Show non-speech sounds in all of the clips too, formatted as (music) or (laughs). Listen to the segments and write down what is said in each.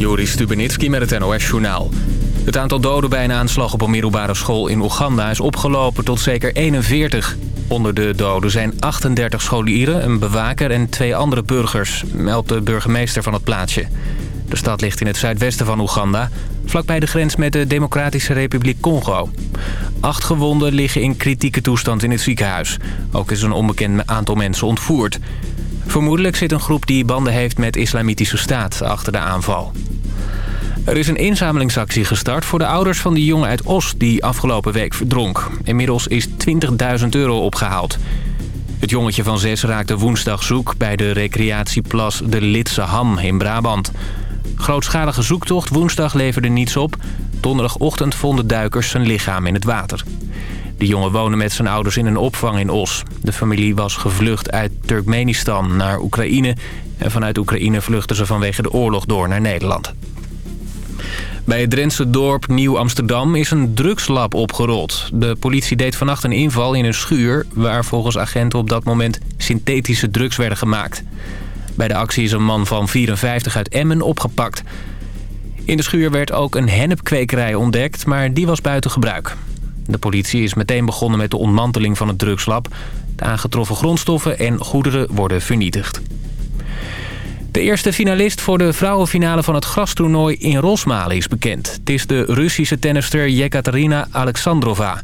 Joris Stubenitski met het NOS-journaal. Het aantal doden bij een aanslag op een middelbare school in Oeganda is opgelopen tot zeker 41. Onder de doden zijn 38 scholieren, een bewaker en twee andere burgers, meldt de burgemeester van het plaatsje. De stad ligt in het zuidwesten van Oeganda, vlakbij de grens met de Democratische Republiek Congo. Acht gewonden liggen in kritieke toestand in het ziekenhuis. Ook is een onbekend aantal mensen ontvoerd. Vermoedelijk zit een groep die banden heeft met Islamitische Staat achter de aanval. Er is een inzamelingsactie gestart voor de ouders van die jongen uit Os... die afgelopen week verdronk. Inmiddels is 20.000 euro opgehaald. Het jongetje van zes raakte woensdag zoek bij de recreatieplas de Litse Ham in Brabant. Grootschalige zoektocht woensdag leverde niets op. Donderdagochtend vonden duikers zijn lichaam in het water. De jongen woonde met zijn ouders in een opvang in Os. De familie was gevlucht uit Turkmenistan naar Oekraïne... en vanuit Oekraïne vluchtten ze vanwege de oorlog door naar Nederland. Bij het Drentse dorp Nieuw-Amsterdam is een drugslab opgerold. De politie deed vannacht een inval in een schuur... waar volgens agenten op dat moment synthetische drugs werden gemaakt. Bij de actie is een man van 54 uit Emmen opgepakt. In de schuur werd ook een hennepkwekerij ontdekt, maar die was buiten gebruik. De politie is meteen begonnen met de ontmanteling van het drugslab. De aangetroffen grondstoffen en goederen worden vernietigd. De eerste finalist voor de vrouwenfinale van het grastoernooi in Rosmalen is bekend. Het is de Russische tennister Yekaterina Alexandrova.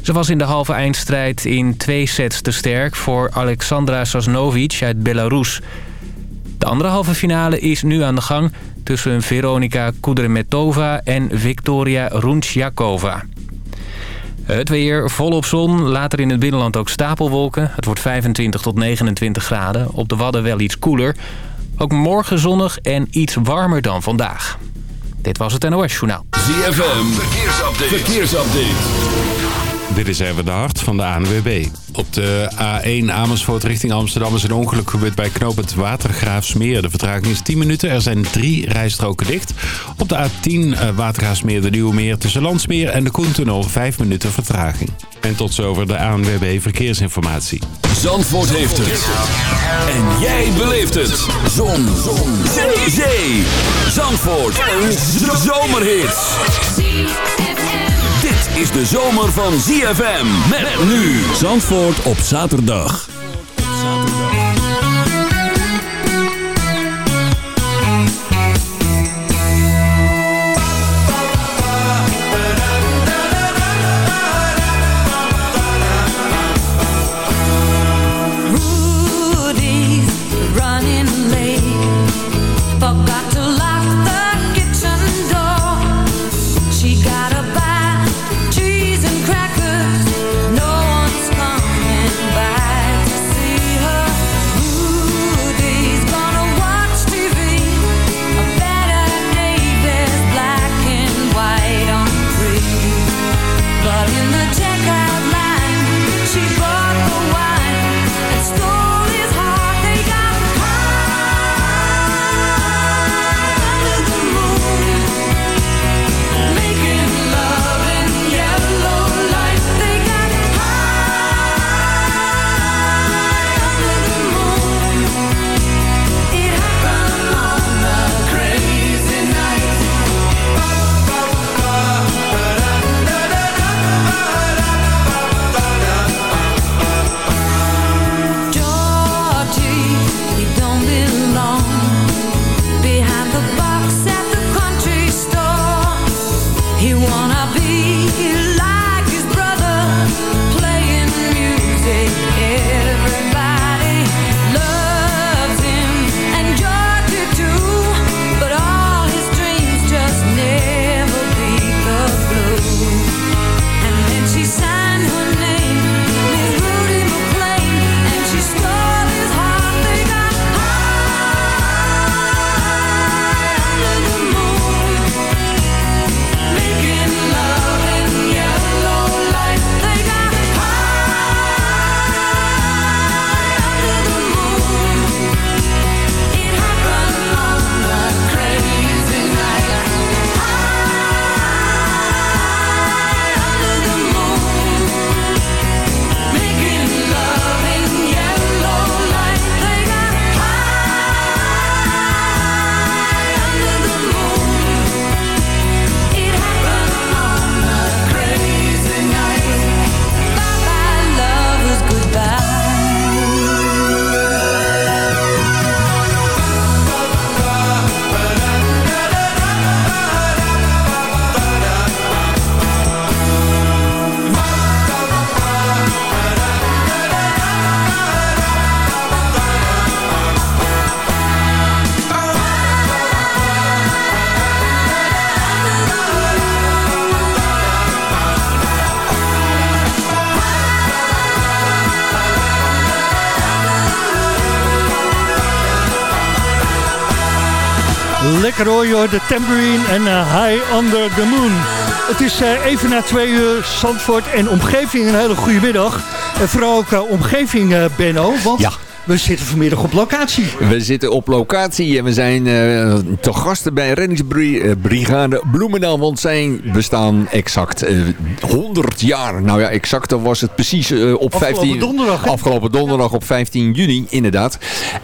Ze was in de halve eindstrijd in twee sets te sterk voor Alexandra Sasnovic uit Belarus. De andere halve finale is nu aan de gang tussen Veronika Kudremetova en Victoria Runchjakova. Het weer volop zon, later in het binnenland ook stapelwolken. Het wordt 25 tot 29 graden, op de Wadden wel iets koeler. Ook morgen zonnig en iets warmer dan vandaag. Dit was het NOS Journaal. ZFM, verkeersupdate. verkeersupdate. Dit is even de hart van de ANWB. Op de A1 Amersfoort richting Amsterdam is een ongeluk gebeurd bij knooppunt Watergraafsmeer. De vertraging is 10 minuten. Er zijn drie rijstroken dicht. Op de A10 eh, Watergraafsmeer de Nieuwe Meer tussen Landsmeer en de Koentunnel 5 minuten vertraging. En tot zover de ANWB Verkeersinformatie. Zandvoort heeft het. En jij beleeft het. Zon. Zon. Zee. Zee. Zandvoort. Een zomerhit is de zomer van ZFM. Met nu Zandvoort op zaterdag. Lekker hoor de tambourine en uh, High Under the Moon. Het is uh, even na twee uur Zandvoort en omgeving. Een hele goede middag. En vooral ook uh, omgeving, Benno. Want ja. We zitten vanmiddag op locatie. We zitten op locatie en we zijn uh, te gasten bij reddingsbrigade Bloemendaal. Want zij bestaan exact uh, 100 jaar. Nou ja, exact was het precies uh, op afgelopen 15... Donderdag, afgelopen donderdag op 15 juni, inderdaad.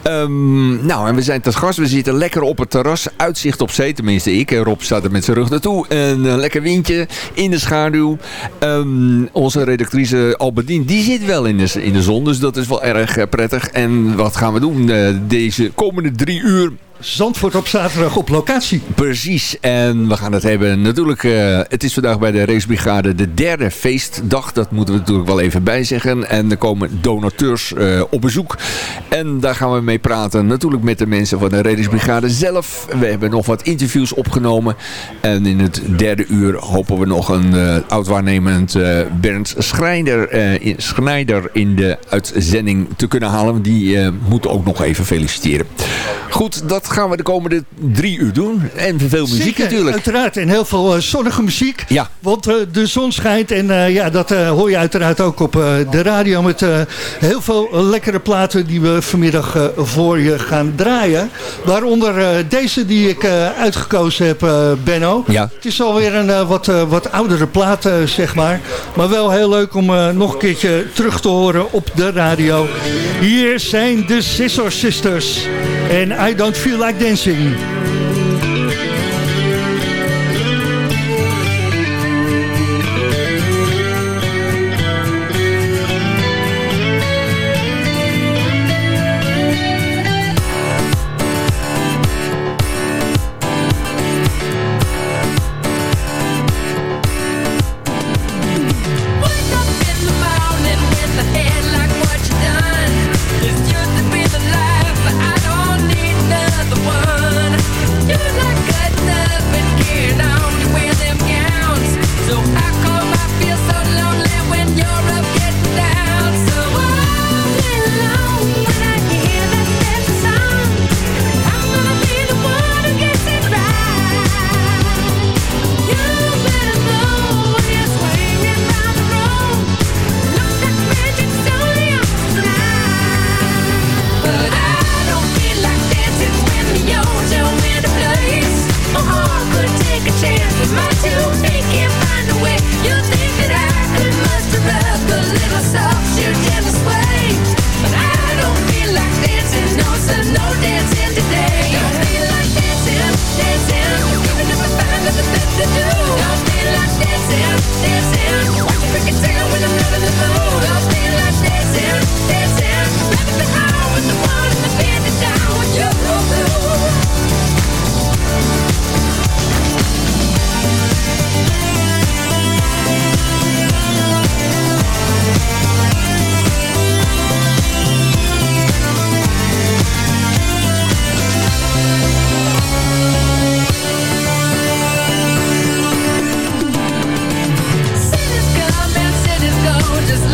Um, nou, en we zijn te gast. We zitten lekker op het terras. Uitzicht op zee, tenminste ik. Rob staat er met zijn rug naartoe. Een lekker windje in de schaduw. Um, onze redactrice Albedien, die zit wel in de, in de zon. Dus dat is wel erg prettig. En wat gaan we doen uh, deze komende drie uur? Zandvoort op zaterdag op locatie. Precies. En we gaan het hebben natuurlijk... Uh, het is vandaag bij de racebrigade de derde feestdag. Dat moeten we natuurlijk wel even bijzeggen. En er komen donateurs uh, op bezoek. En daar gaan we mee praten. Natuurlijk met de mensen van de racebrigade zelf. We hebben nog wat interviews opgenomen. En in het derde uur hopen we nog een uh, oud-waarnemend Bernd Schrijder, in, de uitzending te kunnen halen. Die moeten ook nog even feliciteren. Goed, dat gaan we de komende drie uur doen. En veel muziek Zeker, natuurlijk. uiteraard. En heel veel uh, zonnige muziek. Ja. Want uh, de zon schijnt. En uh, ja, dat hoor je uiteraard ook op de radio. Met heel veel lekkere platen die we vanmiddag voor je gaan draaien. Waaronder deze die ik uitgekozen heb, Benno. Ja. Het is alweer een wat, wat oudere plaat, zeg maar. Maar wel heel leuk om nog een keertje terug te horen op de radio. Hier zijn de Scissor Sisters. En I Don't Feel Like Dancing.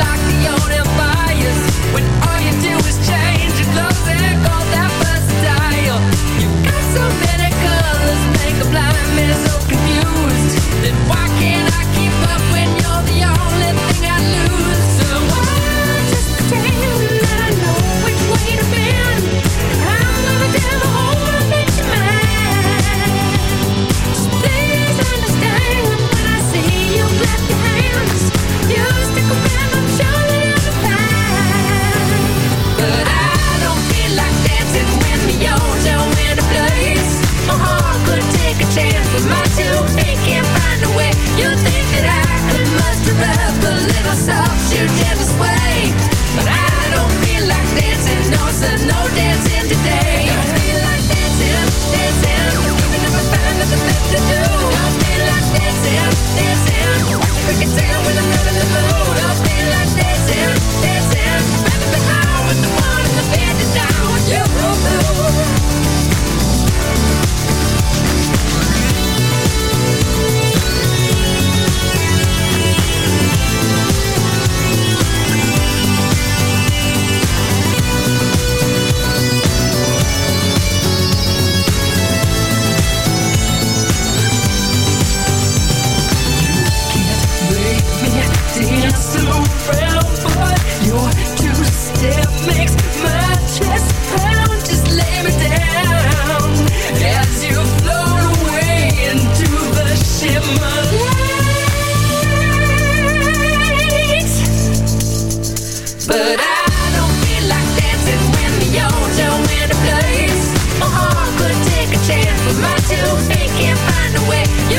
like the only my you they can't find a way.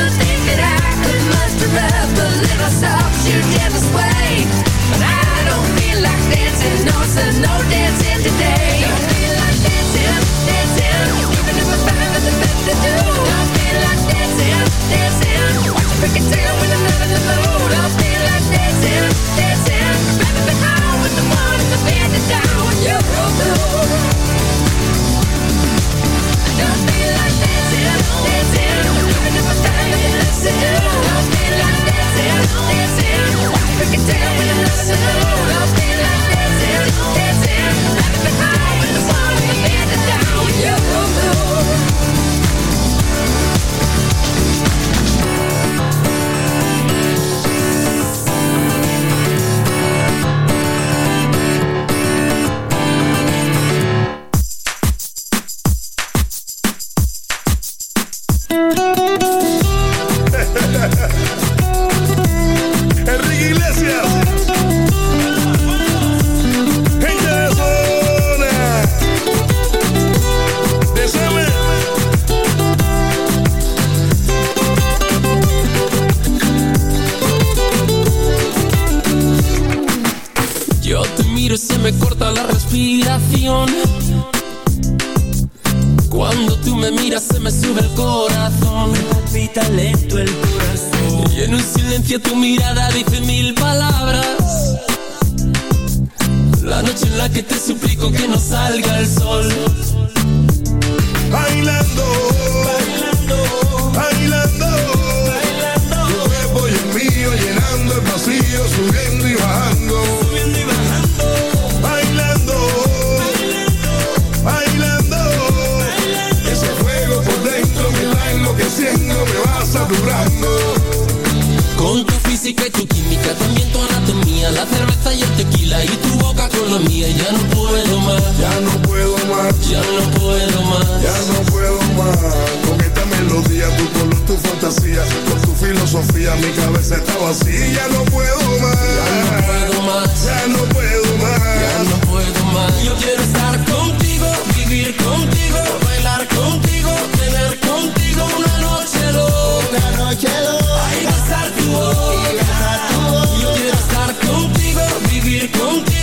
fantasía, con su filosofía mi cabeza está vacía. Ya no puedo más, ya no puedo más, ya no puedo más. Yo quiero estar contigo, vivir contigo, bailar contigo, tener contigo una noche loca, una noche loca. Ay, besar tu. Yo quiero estar contigo, vivir contigo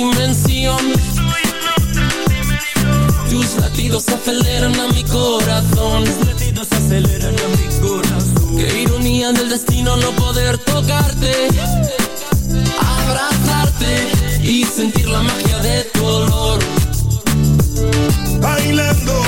dimensión. Tus latidos aceleran a mi corazón. Tus latidos aceleran a mi corazón. Qué ironía del destino no poder tocarte, abrazarte y sentir la magia de tu olor. Bailando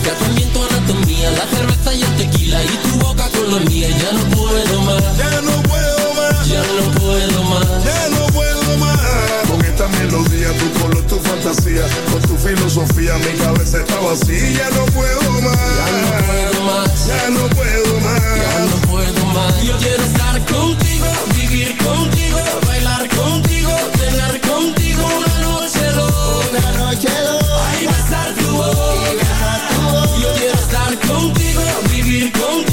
música, también tu anatomía, la cerveza y el tequila y tu boca con la mía. Ya no puedo más, ya no puedo más, ya no puedo más, ya no puedo más. Con esta melodía, tu color, tu fantasía, con tu filosofía, mi cabeza está vacía. Ya no puedo más, ya no puedo más, ya no puedo más, ya no puedo más. Yo quiero estar contigo, vivir contigo, bailar contigo, tener contigo una noche loca, una noche loca. Ahí va a estar tu boca. circo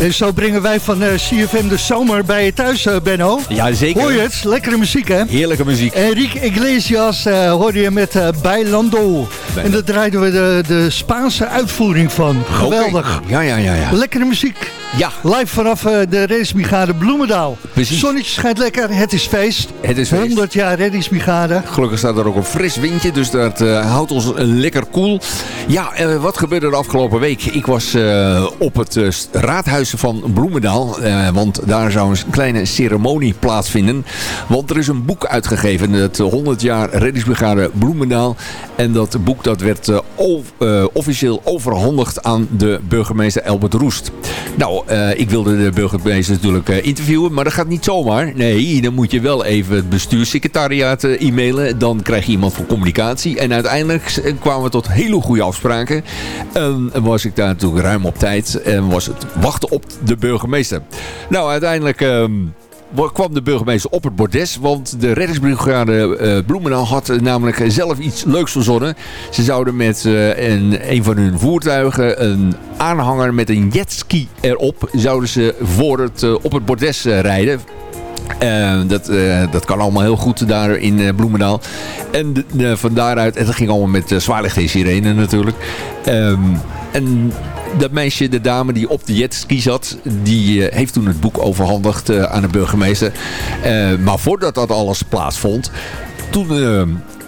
En zo brengen wij van eh, CFM de zomer bij je thuis, eh, Benno. Ja, zeker. Hoor je het? Lekkere muziek, hè? Heerlijke muziek. Enrique Iglesias uh, hoorde je met Bailando. En daar draaiden we de, de Spaanse uitvoering van. Geweldig. Ja, ja, ja, ja. Lekkere muziek. Ja. Live vanaf de racebrigade Bloemendaal. Precies. Zonnetje schijnt lekker, het is feest. Het is feest. 100 jaar reddingsbrigade. Gelukkig staat er ook een fris windje, dus dat uh, houdt ons lekker koel. Ja, uh, wat gebeurde de afgelopen week? Ik was op het raadhuis van Bloemendaal, want daar zou een kleine ceremonie plaatsvinden. Want er is een boek uitgegeven, het 100 jaar reddingsbrigade Bloemendaal. En dat boek dat werd officieel overhandigd aan de burgemeester Elbert Roest. Nou, ik wilde de burgemeester natuurlijk interviewen, maar dat gaat niet zomaar. Nee, dan moet je wel even het bestuurssecretariaat uh, e-mailen. Dan krijg je iemand voor communicatie. En uiteindelijk kwamen we tot hele goede afspraken. En was ik daar natuurlijk ruim op tijd. En was het wachten op de burgemeester. Nou, uiteindelijk... Ehm, kwam de burgemeester op het bordes. Want de reddingsbrigade uh, had namelijk zelf iets leuks verzonnen. Ze zouden met uh, een, van hun voertuigen een aanhanger met een jetski erop... zouden ze voor het, uh, op het bordes rijden. Uh, dat, uh, dat kan allemaal heel goed daar in uh, Bloemendaal. En van daaruit, en dat ging allemaal met zwaarlicht en sirene natuurlijk. Um, en dat meisje, de dame die op de jetski zat, die uh, heeft toen het boek overhandigd uh, aan de burgemeester. Uh, maar voordat dat alles plaatsvond, toen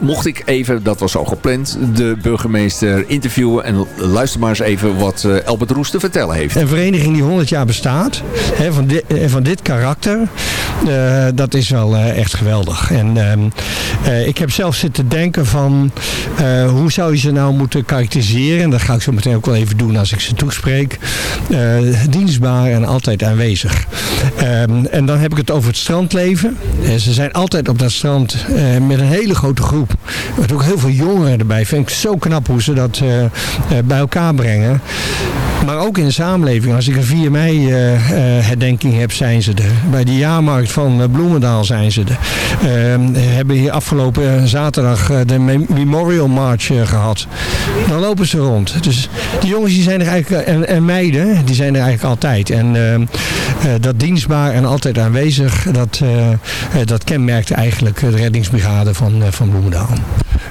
mocht ik even, dat was al gepland, de burgemeester interviewen. En luister maar eens even wat uh, Albert Roes te vertellen heeft. Een vereniging die 100 jaar bestaat, hè, van, dit, van dit karakter, uh, dat is wel echt geweldig. En ik heb zelf zitten denken van, hoe zou je ze nou moeten karakteriseren? En dat ga ik zo meteen ook wel even doen als ik ze toespreek. dienstbaar en altijd aanwezig. Um, en dan heb ik het over het strandleven. ze zijn altijd op dat strand met een hele grote groep met ook heel veel jongeren erbij. Vind ik zo knap hoe ze dat uh, uh, bij elkaar brengen. Maar ook in de samenleving. Als ik een 4 mei uh, herdenking heb, zijn ze er. Bij de jaarmarkt van Bloemendaal zijn ze er. We hebben hier afgelopen zaterdag de Memorial March gehad. Dan lopen ze rond. Dus die jongens die zijn er eigenlijk, en, en meiden, die zijn er eigenlijk altijd. En dat dienstbaar en altijd aanwezig, dat, dat kenmerkt eigenlijk de reddingsbrigade van, van Bloemendaal.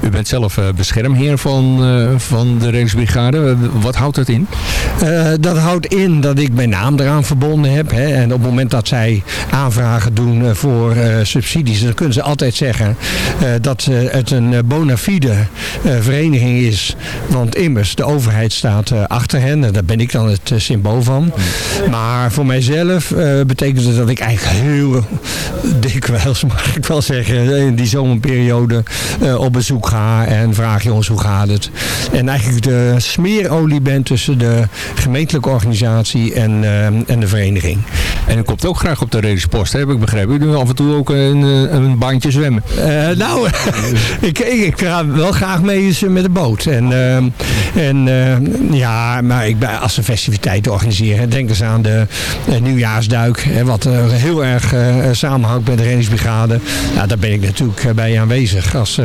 U bent zelf uh, beschermheer van, uh, van de reddingsbrigade. Wat houdt dat in? Dat houdt in dat ik mijn naam eraan verbonden heb. Hè. En op het moment dat zij aanvragen doen voor subsidies... dan kunnen ze altijd zeggen dat het een bona fide vereniging is. Want immers, de overheid staat achter hen. En daar ben ik dan het symbool van. Maar voor mijzelf betekent het dat ik eigenlijk heel (laughs) dikwijls, mag ik wel zeggen... in die zomerperiode op bezoek ga en vraag jongens hoe gaat het. En eigenlijk de smeerolie bent tussen de gemeentelijke organisatie en, uh, en de vereniging. En u komt ook graag op de reddingspost, heb ik begrepen. U doet af en toe ook een, een bandje zwemmen. Uh, nou, (laughs) ik, ik, ga wel graag mee met de boot. En, en ja, maar ik ben, als ze festiviteiten organiseren, denk eens aan de nieuwjaarsduik. Hè, wat heel erg samenhangt met de reddingsbrigade. Nou, daar ben ik natuurlijk bij aanwezig als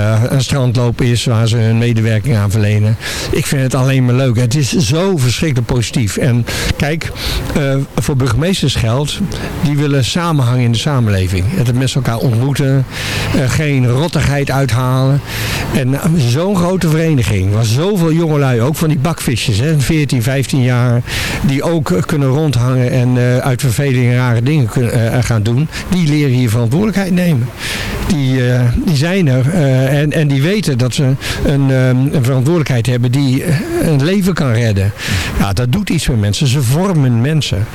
uh, een strandloop is waar ze hun medewerking aan verlenen. Ik vind het alleen maar leuk. Het is zo verschrikkelijk positief. En kijk, uh, voor burgemeesters geldt, die willen samenhang in de samenleving. Het met elkaar ontmoeten, uh, geen rottigheid uithalen. En zo'n grote vereniging, waar zoveel jongelui, ook van die bakvisjes, hè, 14, 15 jaar, die ook kunnen rondhangen en uit verveling rare dingen kunnen, gaan doen, die leren hier verantwoordelijkheid nemen. Die, die zijn er en, en die weten dat ze een, um, een verantwoordelijkheid hebben die een leven kan redden. Ja, dat doet iets met mensen. Ze vormen mensen.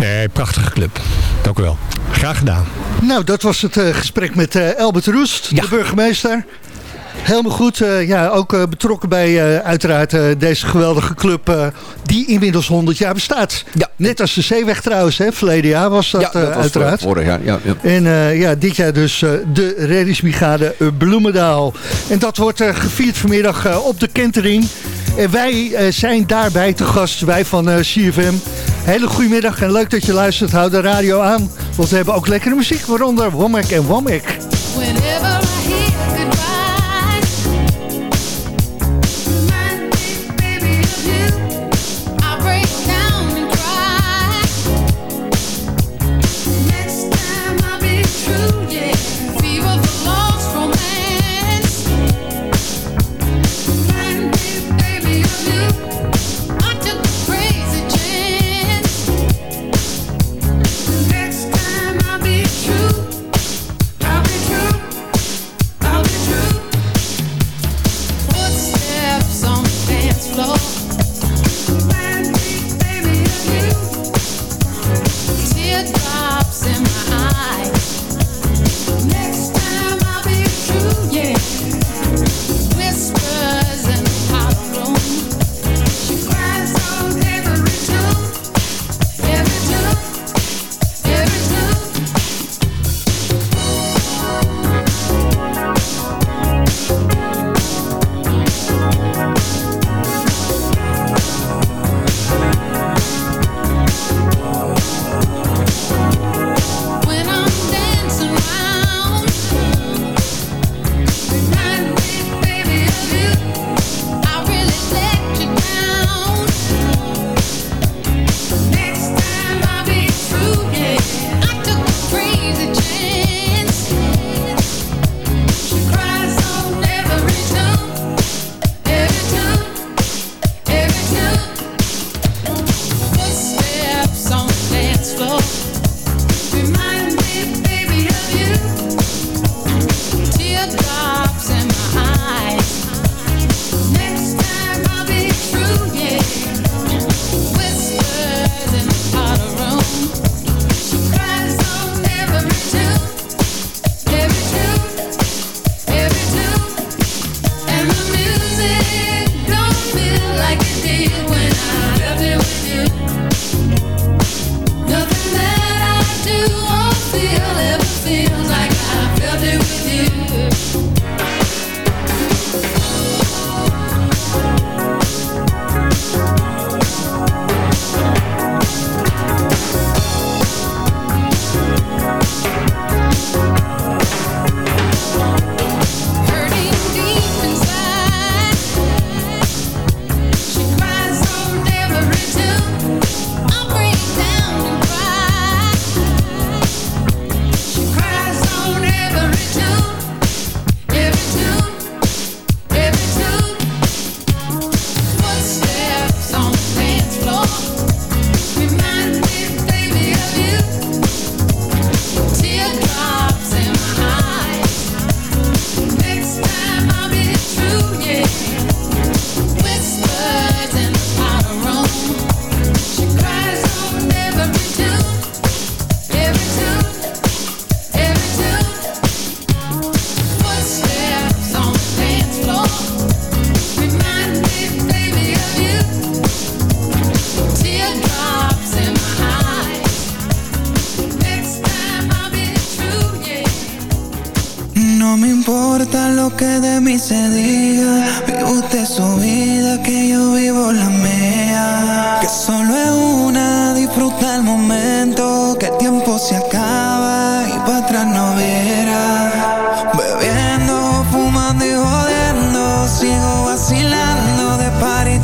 Nee, prachtige club. Dank u wel. Graag gedaan. Nou, dat was het uh, gesprek met uh, Albert Roest, ja. de burgemeester. Helemaal goed. Uh, ja, ook uh, betrokken bij uh, uiteraard deze geweldige club die inmiddels 100 jaar bestaat. Ja. Net als de Zeeweg trouwens, hè? verleden jaar was dat, ja, dat was uiteraard. Vorig jaar, ja, ja. En ja, dit jaar dus de reddingsbrigade Bloemendaal. En dat wordt gevierd vanmiddag op de kentering. En wij zijn daarbij te gast, wij van CFM. Hele goedemiddag en leuk dat je luistert. Houd de radio aan, want we hebben ook lekkere muziek, waaronder Womack en Womack. Whenever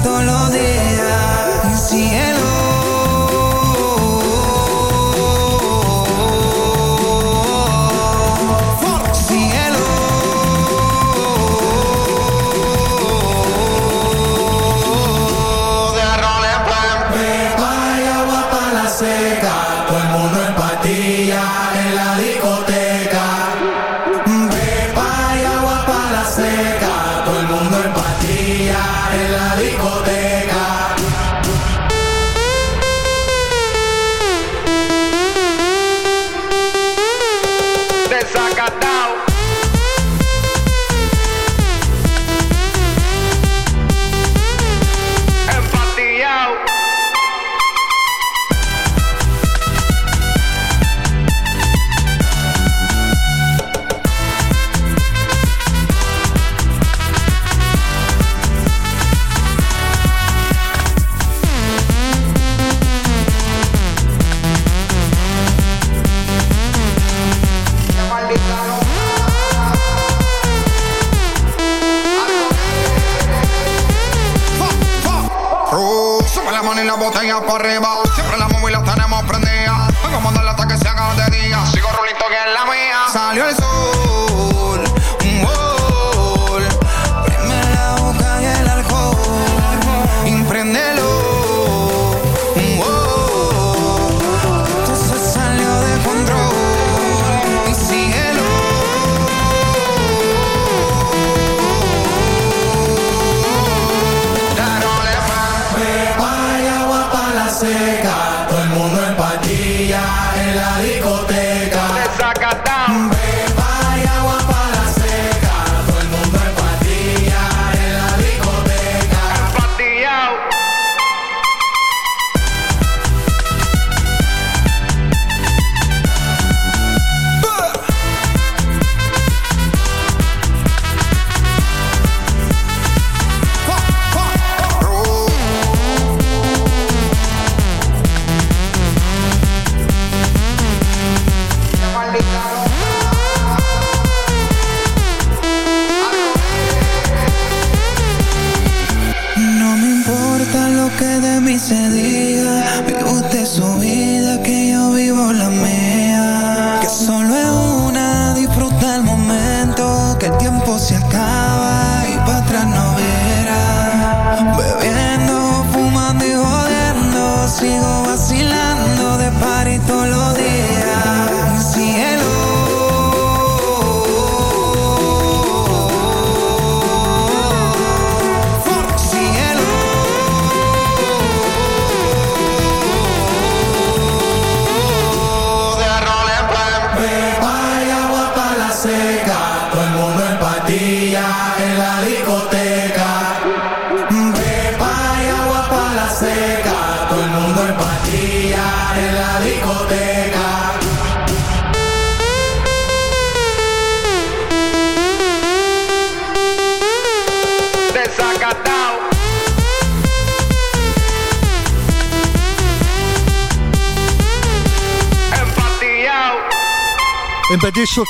dolor. La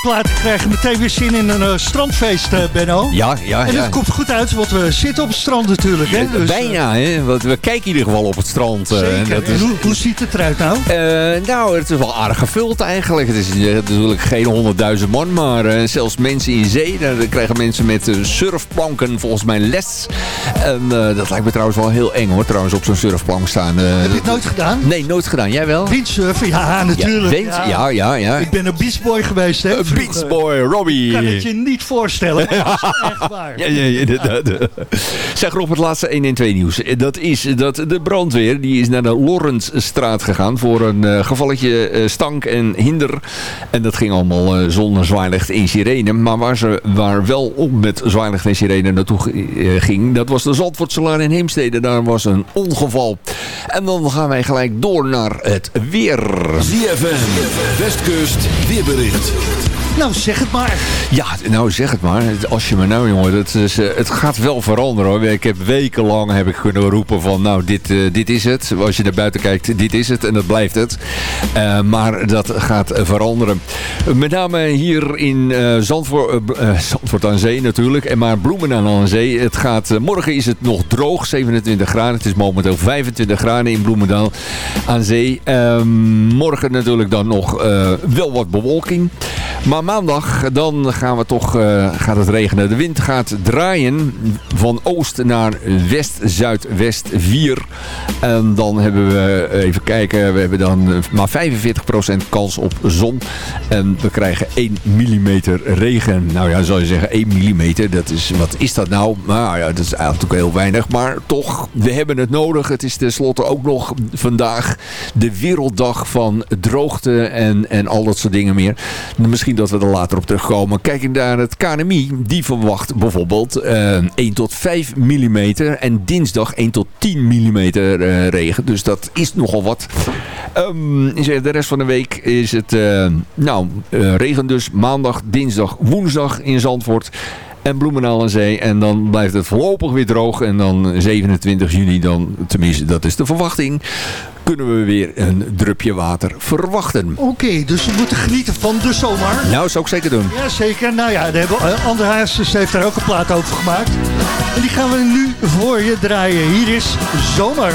En bij dit soort platen krijg je meteen weer zin in een eh, strandfeest, eh, Benno. Ja, ja, En ja. dat komt goed uit, want we zitten op het strand natuurlijk. Hè? Dus, eh, Bijna, hè? Want we kijken in ieder geval op het strand. eh, en Zeker. dat is, hoe, hoe ziet het eruit nou? Eh, nou, het is wel aardig gevuld eigenlijk. Het is eh, natuurlijk geen honderdduizend man, maar eh, zelfs mensen in zee. Daar krijgen mensen met eh, surfplanken volgens mij les. En eh, dat lijkt me trouwens wel heel eng hoor, trouwens op zo'n surfplank staan. eh. Heb je het nooit gedaan? Nee, nooit gedaan. Jij wel? Windsurfen? Ja, natuurlijk. Ja, wind- ja, ja, ja. Ik ben een beachboy geweest, hè? Beach Boy, Robbie. Ik kan het je niet voorstellen. (laughs) Dat is echt waar. Ja, ja, ja, inderdaad. Zeg Rob, het laatste 112 nieuws. Dat is dat de brandweer die is naar de Lorenzstraat gegaan voor een eh, gevalletje eh, stank en hinder. En dat ging allemaal eh, zonder zwaailicht en sirene. Maar waar ze waar wel op met zwaailicht en sirene naartoe ging, dat was de Zandvoortselaan in Heemstede. Daar was een ongeval. En dan gaan wij gelijk door naar het weer. ZFM, Westkust, weerbericht. Nou, zeg het maar. Ja, nou zeg het maar. Als je me nou jongen, eh, het gaat wel veranderen hoor. Ik heb wekenlang heb ik kunnen roepen van nou dit, eh, dit is het. Als je naar buiten kijkt, dit is het en dat blijft het. Eh, maar dat gaat veranderen. Met name hier in Zandvoort, Zandvoort aan Zee natuurlijk. En maar Bloemendaal aan Zee. Het gaat, morgen is het nog droog, 27 graden. Het is momenteel 25 graden in Bloemendaal aan Zee. Ehm, morgen natuurlijk dan nog wel wat bewolking. Maar maandag dan gaan we toch, eh, gaat het regenen. De wind gaat draaien van oost naar west, zuidwest 4. En dan hebben we, eh, even kijken, we hebben dan eh, maar 45% kans op zon. En we krijgen 1 mm regen. Nou ja, zou je zeggen 1 mm, dat is, wat is dat nou? Nou ja, dat is eigenlijk heel weinig. Maar toch, we hebben het nodig. Het is tenslotte ook nog vandaag de werelddag van droogte en, en al dat soort dingen meer. Misschien dat er later op terugkomen. Kijk naar het KNMI. Die verwacht bijvoorbeeld eh 1 tot 5 mm. En dinsdag 1 tot 10 mm eh, regen. Dus dat is nogal wat. Er de rest van de week is het eh, nou, regen dus maandag, dinsdag, woensdag in Zandvoort en Bloemendaal aan Zee. En dan blijft het voorlopig weer droog. En dan 27 juni, dan, tenminste dat is de verwachting, kunnen we weer een drupje water verwachten. Oké, dus we moeten genieten van de zomer. Nou, zou ik zeker doen. Jazeker. Nou ja, hebben, uh, Ander Hazes heeft daar ook een plaat over gemaakt. En die gaan we nu voor je draaien. Hier is Zomer.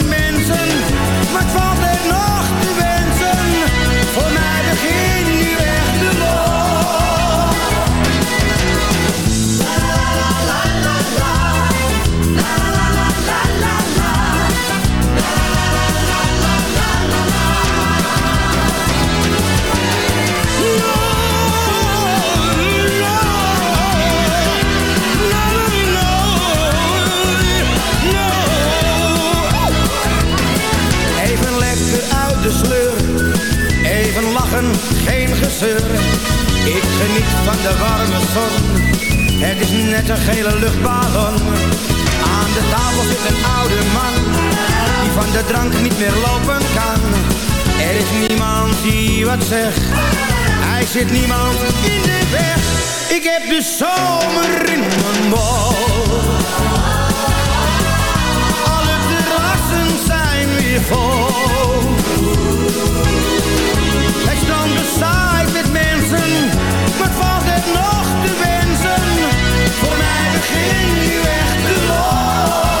Net een gele luchtballon. Aan de tafel zit een oude man. Die van de drank niet meer lopen kan. Er is niemand die wat zegt. Hij zit niemand in de weg. Ik heb de zomer in mijn bol. Alle terrassen zijn weer vol. Begint nu echt de lol.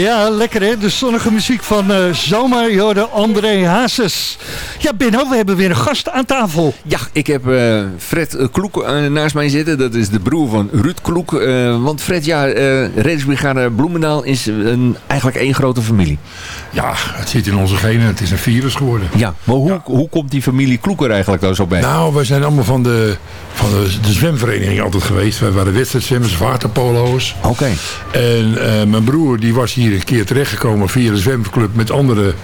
Ja, lekker hè. De zonnige muziek van uh, Zomer, Jorde André Hazes. Ja, Benno, we hebben weer een gast aan tafel. Ja, ik heb uh, Fred Kloek uh, naast mij zitten. Dat is de broer van Ruud Kloek. want Fred, ja, uh, Reddingsbrigade Bloemendaal is een, eigenlijk één grote familie. Ja, het zit in onze genen. Het is een virus geworden. Ja, maar hoe, ja. hoe komt die familie Kloek er eigenlijk dan zo bij? Nou, wij zijn allemaal van de, van de, de zwemvereniging altijd geweest. Wij waren wedstrijdzwemmers, waterpolo's. Oké. Okay. En mijn broer die was hier een keer terechtgekomen via de zwemclub met andere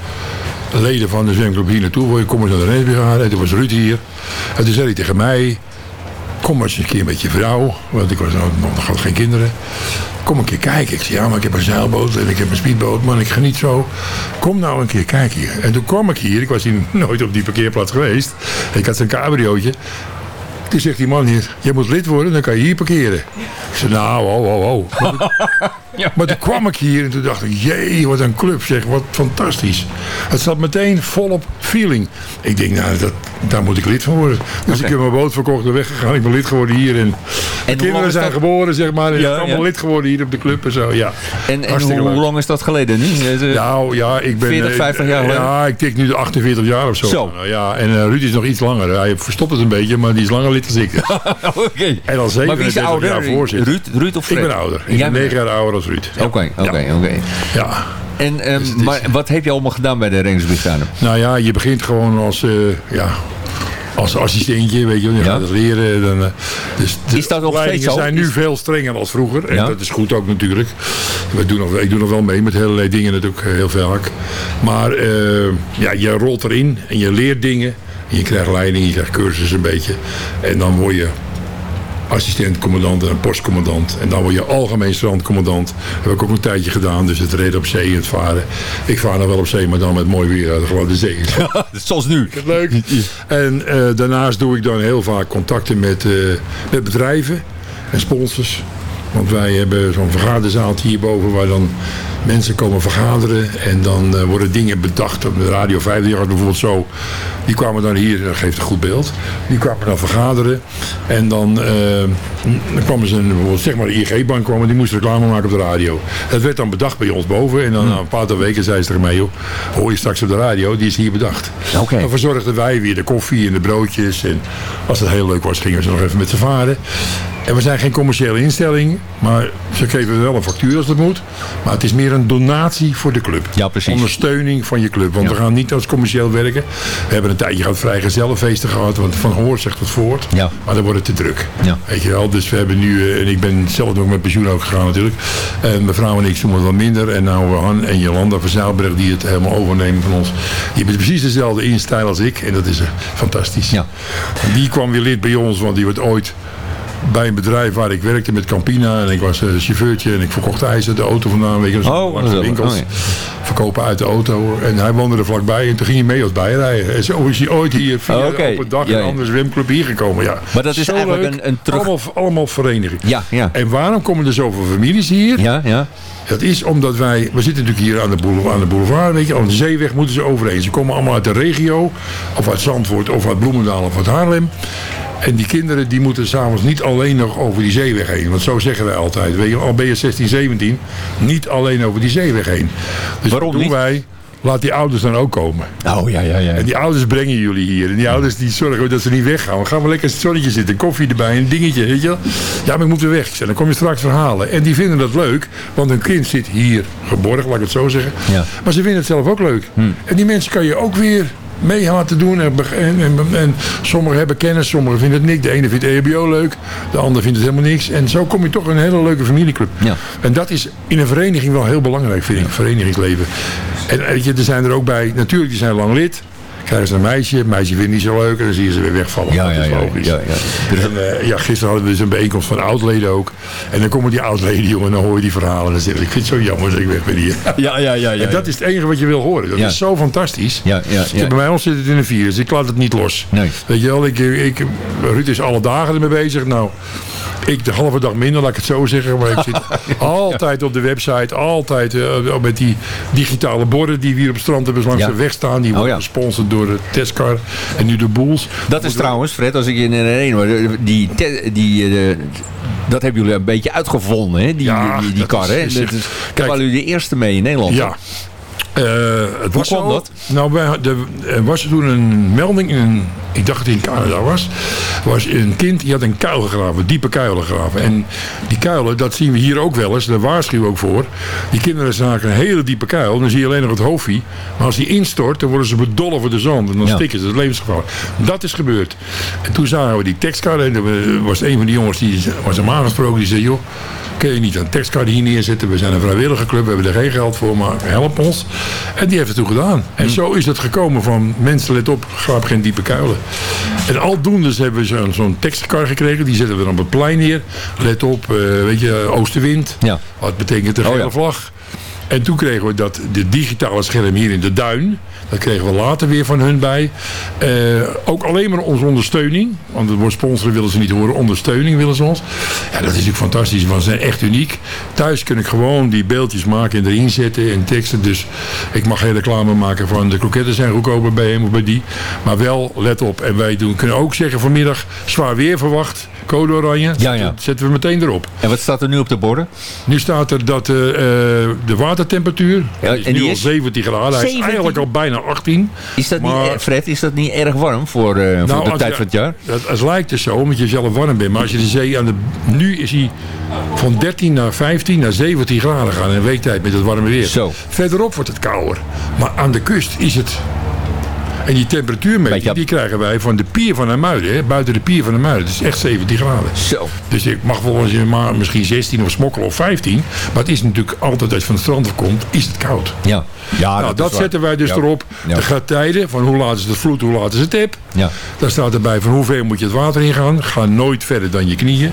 leden van de zwemclub hier naartoe. Je kom eens naar de Reddingsbrigade. En toen was Ruud hier. En toen zei hij tegen mij... Kom eens een keer met je vrouw. Want ik was nog had geen kinderen. Kom een keer kijken. Ik zei, ja, maar ik heb een zeilboot en ik heb een speedboot. Man, ik geniet zo. Kom nou een keer kijken hier. En toen kwam ik hier. Ik was hier nooit op die parkeerplaats geweest. Ik had zo'n cabriootje. Toen zegt die man hier, je moet lid worden, dan kan je hier parkeren. Ik zei, nou, ho, ho, ho. Ja. Maar toen kwam ik hier en toen dacht ik, jee, wat een club zeg, wat fantastisch. Het zat meteen volop feeling. Ik denk, nou, dat, daar moet ik lid van worden. Dus okay. ik heb mijn boot verkocht en weggegaan. Ik ben lid geworden hier. En, en kinderen zijn dat... geboren, zeg maar. En ja, ik ben allemaal lid geworden hier op de club en zo, ja. En, en hoe, hoe, lang is dat geleden nu? (laughs) Nou, ja, ik ben... 40, 50 jaar geleden? Ja, ik tik nu de 48 jaar of zo. zo. Ja, en uh, Ruud is nog iets langer. Hij verstopt het een beetje, maar die is langer (laughs) Oké. En al 37 jaar voorzitter. Ruud, Ruud of Fred? Ik ben ouder. Ik ben 9 jaar ouder als Ruud. Oké, oké, oké. Ja. En, um, dus maar wat heb je allemaal gedaan bij de Reddingsbrigade? Nou ja, je begint gewoon als, uh, ja, als assistentje, weet je, je ja. gaat het leren. Dan, uh, dus de is dat nog steeds zo? zijn nu veel strenger dan vroeger. En ja. dat is goed ook natuurlijk. We doen nog, ik doe nog wel mee met hele dingen natuurlijk heel vaak. Maar uh, ja, je rolt erin en je leert dingen. Je krijgt leiding, je krijgt cursus een beetje. En dan word je assistent-commandant en postcommandant. En dan word je algemeen strandcommandant. Dat heb ik ook een tijdje gedaan. Dus het reden op zee en het varen. Ik vaar nou wel op zee, maar dan met mooi weer uit de zee. (laughs) Zoals nu. Leuk. En uh, daarnaast doe ik dan heel vaak contacten met, uh, met bedrijven en sponsors. Want wij hebben zo'n vergaderzaaltje hierboven waar dan mensen komen vergaderen. En dan uh, worden dingen bedacht. Op de Radio 5 die was bijvoorbeeld zo. Die kwamen dan hier, dat geeft een goed beeld. Die kwamen dan vergaderen. En dan, uh, dan kwamen ze, bijvoorbeeld zeg maar de IG-bank kwamen. Die moesten reclame maken op de radio. Dat werd dan bedacht bij ons boven. En dan na een paar weken zei ze tegen mij. Joh, hoor je straks op de radio, die is hier bedacht. Okay. Dan verzorgden wij weer de koffie en de broodjes. En als het heel leuk was, gingen ze nog even met ze varen. En we zijn geen commerciële instelling, maar ze geven wel een factuur als dat moet. Maar het is meer een donatie voor de club. Ja, precies. Ondersteuning van je club. Want ja. we gaan niet als commercieel werken. We hebben een tijdje gehad vrijgezellenfeesten gehad. Want Van Hoor zegt het voort. Ja. Maar dan wordt het te druk. Ja. Weet je wel. Dus we hebben nu, en ik ben zelf nog met pensioen ook gegaan natuurlijk. En mevrouw en ik doen het wat minder. En nou Han en Jolanda van Zaalberg die het helemaal overnemen van ons. Die hebben precies dezelfde instijl als ik. En dat is uh, fantastisch. Ja. Die kwam weer lid bij ons. Want die wordt ooit bij een bedrijf waar ik werkte met Campina. En ik was uh, chauffeurtje en ik verkocht ijzer, de auto vandaan. Weet je, oh, langs de winkels. Oh, ja. Verkopen uit de auto. En hij woonde er vlakbij en toen ging hij mee als bijrijden. En zo is hij ooit hier via oh, okay. op een dag ja, een andere zwemclub hier gekomen. Ja. Maar dat is zo eigenlijk leuk. een, een terug... Allemaal, allemaal vereniging. Ja, ja. En waarom komen er zoveel families hier? Ja, ja. Dat is omdat wij, we zitten natuurlijk hier aan de boulevard, aan de boulevard weet je, aan de zeeweg moeten ze overheen. Ze komen allemaal uit de regio, of uit Zandvoort, of uit Bloemendaal, of uit Haarlem. En die kinderen die moeten s'avonds niet alleen nog over die zeeweg heen. Want zo zeggen wij altijd. Weet je, al ben je 16, 17, niet alleen over die zeeweg heen. Dus Waarom doen niet? wij, laat die ouders dan ook komen. Oh, ja, ja, ja. En die ouders brengen jullie hier. En die ouders die zorgen dat ze niet weggaan. We gaan wel lekker in het zonnetje zitten. Koffie erbij, een dingetje, weet je wel. Ja, maar ik moet weer weg. En dan kom je straks verhalen. En die vinden dat leuk. Want hun kind zit hier geborgd, laat ik het zo zeggen. Ja. Maar ze vinden het zelf ook leuk. Hmm. En die mensen kan je ook weer mee laten doen. En, en, en, en sommigen hebben kennis, sommigen vinden het niks. De ene vindt EHBO leuk, de ander vindt het helemaal niks. En zo kom je toch in een hele leuke familieclub. Ja. En dat is in een vereniging wel heel belangrijk, vind ik. Verenigingsleven. En weet je, er zijn er ook bij, natuurlijk, die zijn lang lid. Krijgen ze een meisje, het meisje vindt niet zo leuk en dan zie je ze weer wegvallen. Ja, dat ja, is ja, logisch. ja, ja. En, uh, ja, gisteren hadden we dus een bijeenkomst van oudleden ook. En dan komen die oudleden, jongen, en dan hoor je die verhalen. En dan zeg ik, ik vind het zo jammer dat ik weg ben hier. Ja, ja, ja. ja, En dat is het enige wat je wil horen. Dat is zo fantastisch. Ja, ja, ja. Bij ons zit het in een virus. Ik laat het niet los. Nee. Weet je wel, ik, ik, Ruud is alle dagen ermee bezig. Nou, Ik de halve dag minder, laat ik het zo zeggen. Maar ik zit (laughs) altijd op de website. Altijd eh, met die digitale borden die we hier op het strand hebben langs de weg staan. Die Oh, worden gesponsord door de Tescar en nu de Boels. Dat is trouwens, Fred, als ik je in herinner, maar die, die, eh, dat hebben jullie een beetje uitgevonden, hè? Die, Ja, die, die dat kar, is- hè? is- Dat is, kijk- waren jullie de eerste mee in Nederland. Ja. Eh, het was kwam zo- dat? Nou, wij, de, er was toen een melding, in, een- ik dacht dat het in Canada was. Was een kind die had een kuil gegraven, diepe kuilen gegraven. En die kuilen, dat zien we hier ook wel eens, daar waarschuwen we ook voor. Die kinderen zagen een hele diepe kuil, dan zie je alleen nog het hoofdje. Maar als die instort, dan worden ze bedolven door de zand en dan Ja. stikken ze, is levensgevaar. Dat is gebeurd. En toen zagen we die tekstkar en er was een van die jongens die was hem aangesproken, die zei, joh, kun je niet een tekstkar hier neerzetten? We zijn een vrijwillige club, we hebben er geen geld voor, maar help ons. En die heeft het toen gedaan. En zo is het gekomen van mensen, let op, graaf geen diepe kuilen. En aldoende hebben we zo'n tekstkar gekregen, die zetten we dan op het plein neer. Let op, eh, weet je, oostenwind. Ja. Wat betekent de Oh, gele ja. vlag? En toen kregen we dat, de digitale scherm hier in de duin. Dat kregen we later weer van hun bij. Eh, ook alleen maar onze ondersteuning. Want het woord sponsoren willen ze niet horen. Ondersteuning willen ze ons. Ja, dat is natuurlijk fantastisch. Want ze zijn echt uniek. Thuis kun ik gewoon die beeldjes maken en erin zetten en teksten. Dus ik mag geen reclame maken van de kroketten zijn goedkoper bij hem of bij die. Maar wel, let op. En wij doen, kunnen ook zeggen vanmiddag zwaar weer verwacht. Code oranje. Ja, ja. Dat zetten we meteen erop. En wat staat er nu op de borden? Nu staat er dat eh, eh, de watertemperatuur Ja, is en nu die al is? 17 graden. Hij is 17? eigenlijk al bijna 18. Is dat niet, Maar- eh, Fred, is dat niet erg warm voor, eh, voor Nou, de tijd je- van het jaar? Het, het lijkt dus zo, omdat je zelf warm bent. Maar als je de zee aan de... Nu is hij van 13 naar 15 naar 17 graden gaan in een week tijd met het warme weer. Zo. Verderop wordt het kouder. Maar aan de kust is het... En die temperatuurmeting die krijgen wij van de pier van Hermuiden. Hè? Buiten de pier van Hermuiden. Het is echt 17 graden. Zo. Dus ik mag volgens je maar misschien 16 of smokkelen of 15. Maar het is natuurlijk altijd als je van het strand komt, is het koud. Ja. Ja nou, dat, zetten wij dus Ja. erop. Ja. De getijden, van hoe laat is het vloed, hoe laat is het tip. Ja. Daar staat erbij van hoeveel moet je het water ingaan. Ga nooit verder dan je knieën.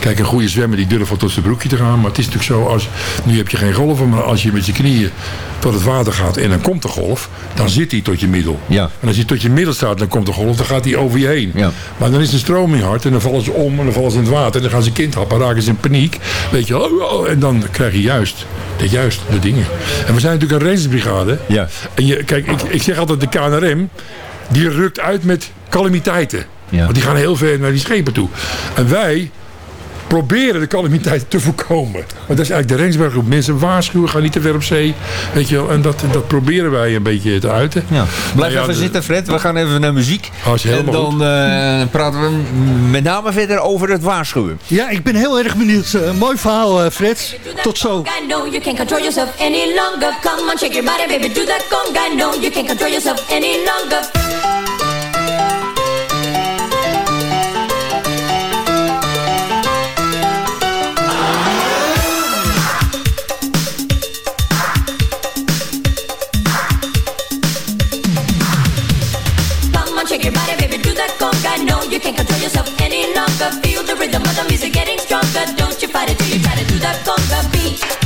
Kijk, een goede zwemmer die durft wel tot zijn broekje te gaan. Maar het is natuurlijk zo, als, nu heb je geen golven. Maar als je met je knieën tot het water gaat en dan komt de golf. Dan zit hij tot je middel. Ja. En als je tot je middel staat, dan komt de golf. Dan gaat hij over je heen. Ja. Maar dan is de stroming hard en dan vallen ze om en dan vallen ze in het water. En dan gaan ze kind happen, raken ze in paniek. Weet je, wel, oh, oh, en dan krijg je juist, dit juist de dingen. En we zijn natuurlijk een rangebrigade. Ja. En je, kijk, ik, ik zeg altijd de KNRM, die rukt uit met calamiteiten. Ja. Want die gaan heel ver naar die schepen toe. En wij proberen de calamiteiten te voorkomen. Maar dat is eigenlijk de Rensberggroep. Mensen waarschuwen, ga niet te ver op zee. Weet je wel, en dat, dat proberen wij een beetje te uiten. Ja. Blijf Nou ja, even de- zitten, Fred. We gaan even naar muziek. Oh, is en helemaal dan eh, praten we met name verder over het waarschuwen. Ja, ik ben heel erg benieuwd. Eh, mooi verhaal, eh, Fred. Tot zo. Come on, shake your body, baby, do that conga. I know you can't control yourself any longer. Yourself any longer. Feel the rhythm of the music getting stronger. Don't you fight it till you try to do that conga beat.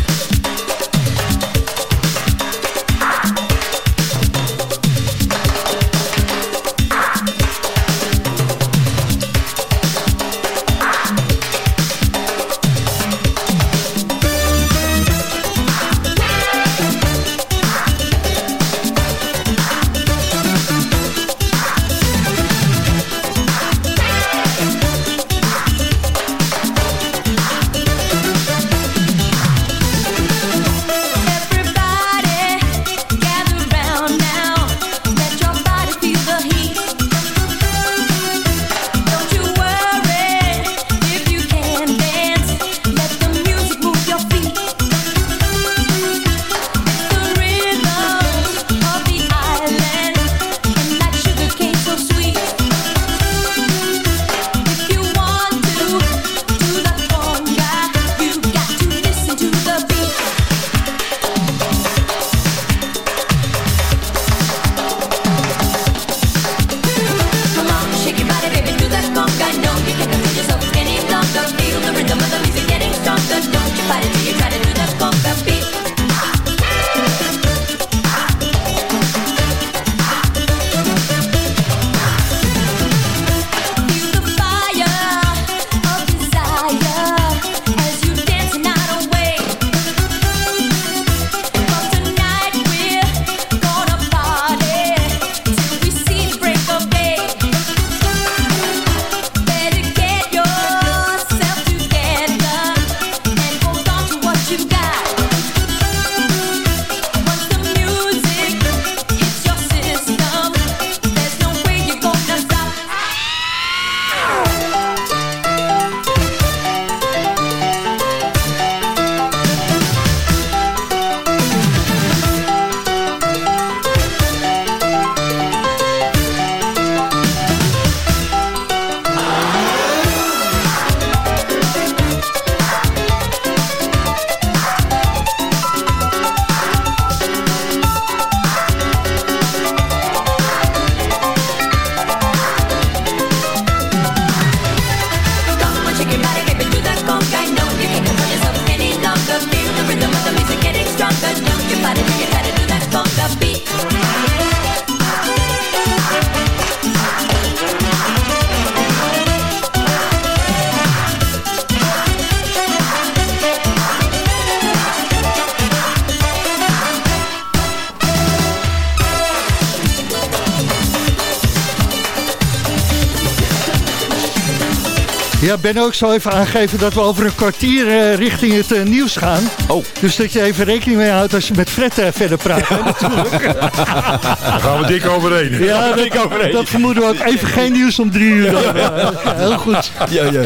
Ja, Ben ook zal even aangeven dat we over een kwartier eh, richting het eh, nieuws gaan. Oh. Dus dat je even rekening mee houdt als je met Fred eh, verder praat. hè, (laughs) natuurlijk. Daar gaan we dik overheen. Ja, dat, dat vermoeden we ook. Even geen nieuws om drie uur. dan. Ja, heel goed. Ja, ja.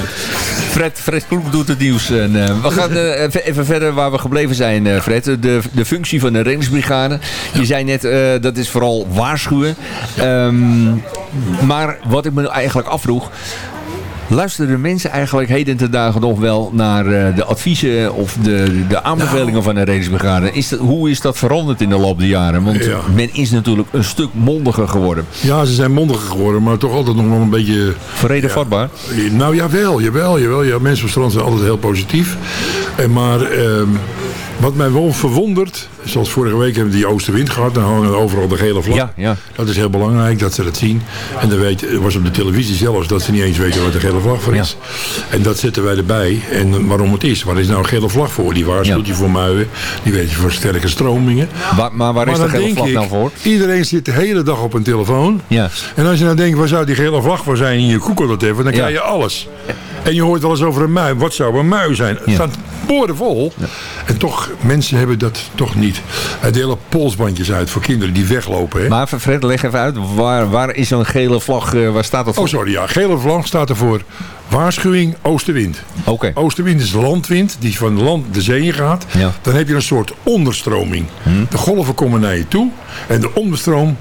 Fred, Fred Kloek doet het nieuws. En, eh, we gaan eh, even, verder waar we gebleven zijn, eh, Fred. De, de functie van de reddingsbrigade. Je zei net, eh, dat is vooral waarschuwen. Ehm, maar wat ik me eigenlijk afvroeg... Luisteren mensen eigenlijk heden ten dagen nog wel naar eh, de adviezen of de, de aanbevelingen van de reddingsbrigade? Is dat, hoe is dat veranderd in de loop der jaren? Want Ja. men is natuurlijk een stuk mondiger geworden. Ja, ze zijn mondiger geworden, maar toch altijd nog wel een beetje... Verreden vatbaar. Nou jawel, jawel, jawel. Ja, mensen op strand zijn altijd heel positief. En maar ehm, wat mij wel verwondert, zoals vorige week hebben we die oostenwind gehad. Dan hangen overal de gele vlag. Ja, ja. Dat is heel belangrijk dat ze dat zien. En dan weet, was op de televisie zelfs dat ze niet eens weten wat de gele vlag voor is. En dat zetten wij erbij. En waarom het is. Waar is nou een gele vlag voor? Die waarschuwt je voor muien. Die weet je voor sterke stromingen. Waar, maar waar is de dan gele vlag ik, nou voor? Iedereen zit de hele dag op een telefoon. Ja. En als je nou denkt, waar zou die gele vlag voor zijn in je koekeldotef, dan Ja. krijg je alles. En je hoort wel eens over een mui. Wat zou een mui zijn? Het staat boordevol. En toch, mensen hebben dat toch niet. Hij delen polsbandjes uit voor kinderen die weglopen. Hè? Maar Fred, leg even uit. Waar, waar is zo'n gele vlag? eh, waar staat dat voor? Oh, sorry, ja. Gele vlag staat ervoor. Waarschuwing oostenwind. Oké. Oostenwind is landwind die van land de zee in gaat. Ja. Dan heb je een soort onderstroming. De golven komen naar je toe. En de onderstroom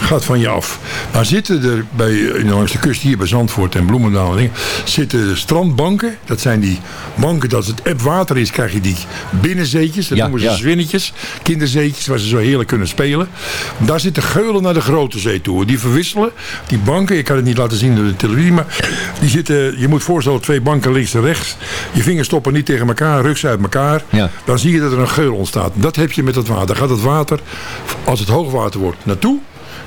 gaat van je af. Nou zitten er bij, eh, langs de kust hier bij Zandvoort en Bloemendaal en dingen, zitten strandbanken. Dat zijn die banken dat als het eb water is, krijg je die binnenzeetjes. Dat Ja, noemen ze ja. zwinnetjes. Kinderzeetjes waar ze zo heerlijk kunnen spelen. Daar zitten geulen naar de grote zee toe. Die verwisselen. Die banken, ik kan het niet laten zien door de televisie, maar die zitten, je moet voorstellen twee banken links en rechts. Je vingers stoppen niet tegen elkaar, rug ze uit elkaar. Ja. Dan zie je dat er een geul ontstaat. Dat heb je met het water. Dan gaat het water, als het hoogwater wordt, naartoe.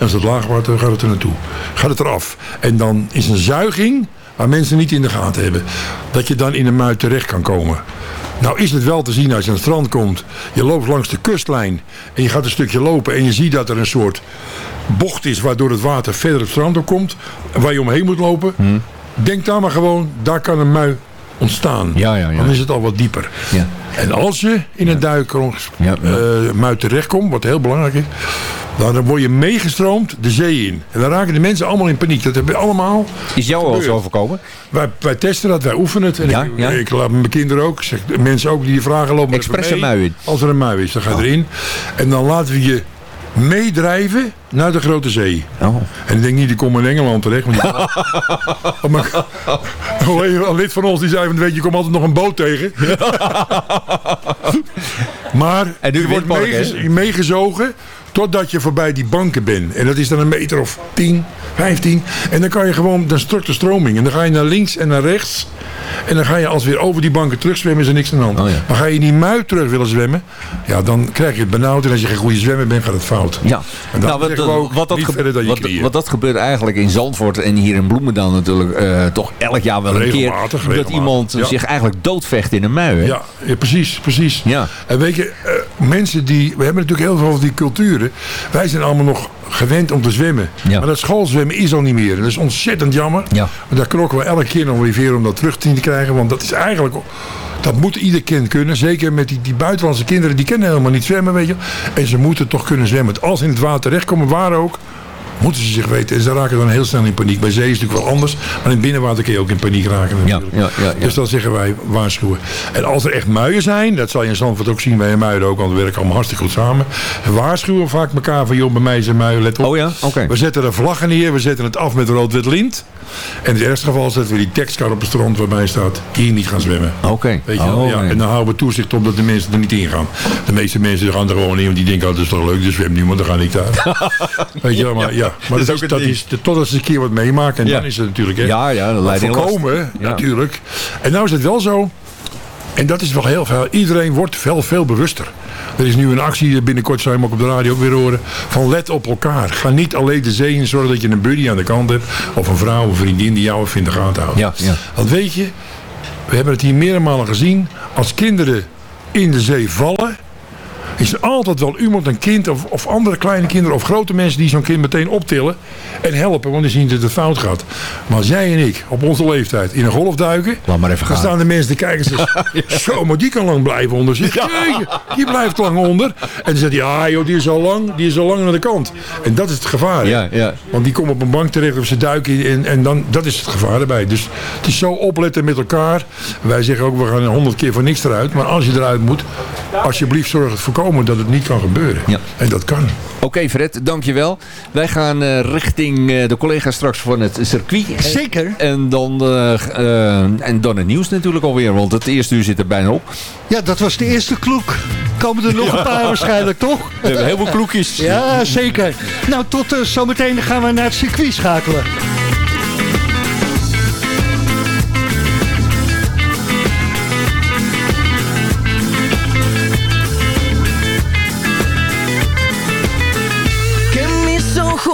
Als het laagwater gaat het er naartoe. Gaat het eraf. En dan is een zuiging waar mensen niet in de gaten hebben. Dat je dan in een muid terecht kan komen. Nou is het wel te zien als je aan het strand komt. Je loopt langs de kustlijn. En je gaat een stukje lopen. En je ziet dat er een soort bocht is waardoor het water verder het strand op komt. Waar je omheen moet lopen. Denk daar maar gewoon, daar kan een mui ontstaan. Ja, ja, ja. Dan is het al wat dieper. Ja. En als je in een ja. eh, muid terechtkomt, wat heel belangrijk is, dan word je meegestroomd de zee in. En dan raken de mensen allemaal in paniek. Dat hebben we allemaal. Is jou eens gebeurd. overkomen? Wij, wij testen dat, wij oefenen het. En Ja, ik, ja. ik laat mijn kinderen ook, zeg, mensen ook die vragen lopen. Expres even een mee. mui in. Als er een mui is, dan ga je erin. En dan laten we je meedrijven naar de grote zee. Oh. En ik denk niet, die komen in Engeland terecht. Want die... (laughs) Oh, maar, oh, een lid van ons die zei van, weet je, je komt altijd nog een boot tegen. (laughs) maar En nu je wordt meegezogen totdat je voorbij die banken bent. En dat is dan een meter of 10, 15. En dan kan je gewoon, dan strukt de stroming. En dan ga je naar links en naar rechts. En dan ga je als weer over die banken terugzwemmen, is er niks aan de hand. Oh ja. Maar ga je in die mui terug willen zwemmen, ja, dan krijg je het benauwd. En als je geen goede zwemmer bent, gaat het fout. Ja, En dan nou, wat, ook, wat, dat niet gebe- verder dan je wat, wat dat gebeurt eigenlijk in Zandvoort en hier in Bloemendaal natuurlijk eh, toch elk jaar wel een keer. Regelmatig, Dat iemand Ja. zich eigenlijk doodvecht in een mui. Hè? Ja, ja, precies, precies. Ja. En weet je, eh, mensen die... We hebben natuurlijk heel veel van die culturen. Wij zijn allemaal nog gewend om te zwemmen. Ja. Maar dat schoolzwemmen is al niet meer. En dat is ontzettend jammer. Ja. Maar daar knokken we elke keer nog weer weer om dat terug te krijgen. Want dat is eigenlijk... Dat moet ieder kind kunnen. Zeker met die, die buitenlandse kinderen. Die kennen helemaal niet zwemmen, weet je. En ze moeten toch kunnen zwemmen. Als ze in het water terechtkomen, waar ook... Moeten ze zich weten. En ze raken dan heel snel in paniek. Bij zee is het natuurlijk wel anders. Maar in het binnenwater kun je ook in paniek raken Ja, natuurlijk. ja, ja, ja. Dus dan zeggen wij waarschuwen. En als er echt muien zijn, dat zal je in Zandvoort ook zien bij een muiden ook, want we werken allemaal hartstikke goed samen. Waarschuwen vaak elkaar van, joh, bij mij is een mui, let op. Oh ja? Oké. We zetten er vlaggen neer, we zetten het af met rood-wit lint. En in het ergste geval zetten we die tekstkaart op het strand waarbij staat, hier niet gaan zwemmen. Oké. Weet je? Oh, ja, nee. en dan houden we toezicht op dat de mensen er niet in gaan. De meeste mensen gaan er gewoon in, want die denken, oh, dat is toch leuk, dus zwem niemand, dan ga ik daar. (laughs) Weet je wel, maar ja. Maar dat, is, dat is, totdat ze een keer wat meemaken en Ja. dan is het natuurlijk, hè. Ja, ja, dat last. voorkomen, natuurlijk. En nou is het wel zo, en dat is wel heel veel, iedereen wordt veel, veel bewuster. Er is nu een actie, binnenkort zou je hem ook op de radio ook weer horen, van let op elkaar. Ga niet alleen de zee in, zorg dat je een buddy aan de kant hebt, of een vrouw of een vriendin die jou even in de gaten houdt. Ja, ja. Want weet je, we hebben het hier meerdere malen gezien, als kinderen in de zee vallen, is er altijd wel iemand, een kind of, of andere kleine kinderen of grote mensen die zo'n kind meteen optillen en helpen, want die zien dat het fout gaat. Maar als jij en ik op onze leeftijd in een golf duiken, Laat maar even dan gaan. staan de mensen te kijken en zeggen, (laughs) zo, maar die kan lang blijven onder zich. Jeetje, die blijft lang onder. En dan zegt hij, ja joh, die is al lang, die is al lang aan de kant. En dat is het gevaar. Ja, ja. Want die komen op een bank terecht of ze duiken in en, en dan, dat is het gevaar erbij. Dus het is zo opletten met elkaar. Wij zeggen ook, we gaan honderd keer voor niks eruit. Maar als je eruit moet, alsjeblieft zorg het voorkomen dat het niet kan gebeuren. Ja. En dat kan. Oké Fred, dankjewel. Wij gaan eh, richting eh, de collega's straks van het circuit. Zeker. En dan, eh, eh, en dan het nieuws natuurlijk alweer, want het eerste uur zit er bijna op. Ja, dat was de eerste kloek. Komen er nog een paar waarschijnlijk, toch? We hebben heel veel kloekjes. Ja, zeker. Nou, tot zometeen gaan we naar het circuit schakelen.